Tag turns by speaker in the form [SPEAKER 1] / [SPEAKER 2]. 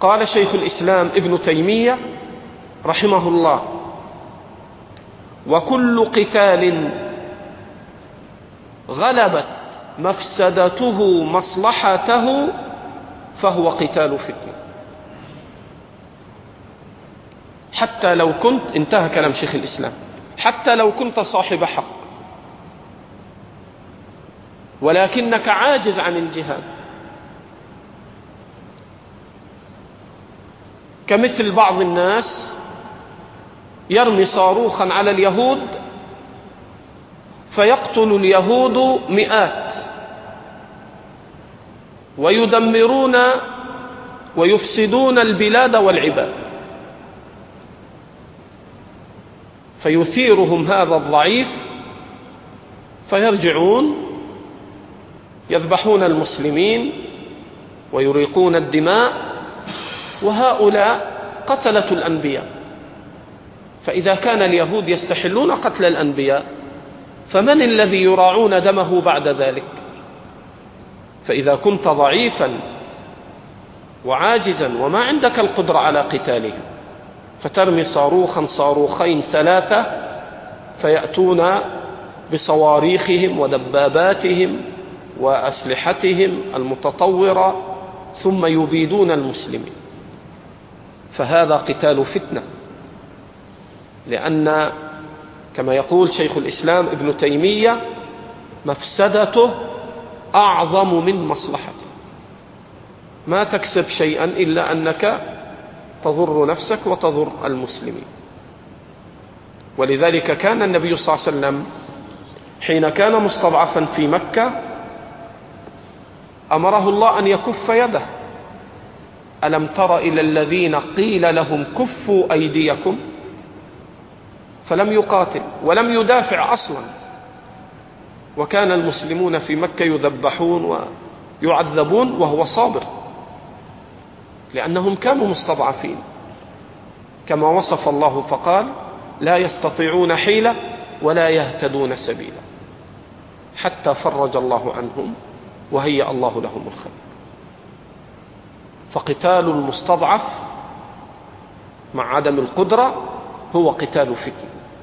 [SPEAKER 1] قال شيخ الإسلام ابن تيمية رحمه الله وكل قتال غلبت مفسدته مصلحته فهو قتال فتنة. حتى لو كنت انتهى كلام شيخ الإسلام حتى لو كنت صاحب حق ولكنك عاجز عن الجهاد كمثل بعض الناس يرمي صاروخا على اليهود فيقتل اليهود مئات ويدمرون ويفسدون البلاد والعباد فيثيرهم هذا الضعيف فيرجعون يذبحون المسلمين ويريقون الدماء وهؤلاء قتلة الأنبياء. فإذا كان اليهود يستحلون قتل الأنبياء فمن الذي يراعون دمه بعد ذلك؟ فإذا كنت ضعيفا وعاجزا وما عندك القدرة على قتالهم فترمي صاروخا صاروخين ثلاثة فيأتون بصواريخهم ودباباتهم وأسلحتهم المتطورة ثم يبيدون المسلمين. فهذا قتال فتنة. لأن كما يقول شيخ الإسلام ابن تيمية مفسدته أعظم من مصلحته. ما تكسب شيئا إلا أنك تضر نفسك وتضر المسلمين. ولذلك كان النبي صلى الله عليه وسلم حين كان مستضعفا في مكة أمره الله أن يكف يده. ألم تر إلى الذين قيل لهم كفوا أيديكم فلم يقاتل ولم يدافع أصلا. وكان المسلمون في مكة يذبحون ويعذبون وهو صابر لأنهم كانوا مستضعفين. كما وصف الله فقال لا يستطيعون حيلة ولا يهتدون سبيلا. حتى فرج الله عنهم وهيأ الله لهم الخير. فقتال المستضعف مع عدم القدرة هو قتال فتن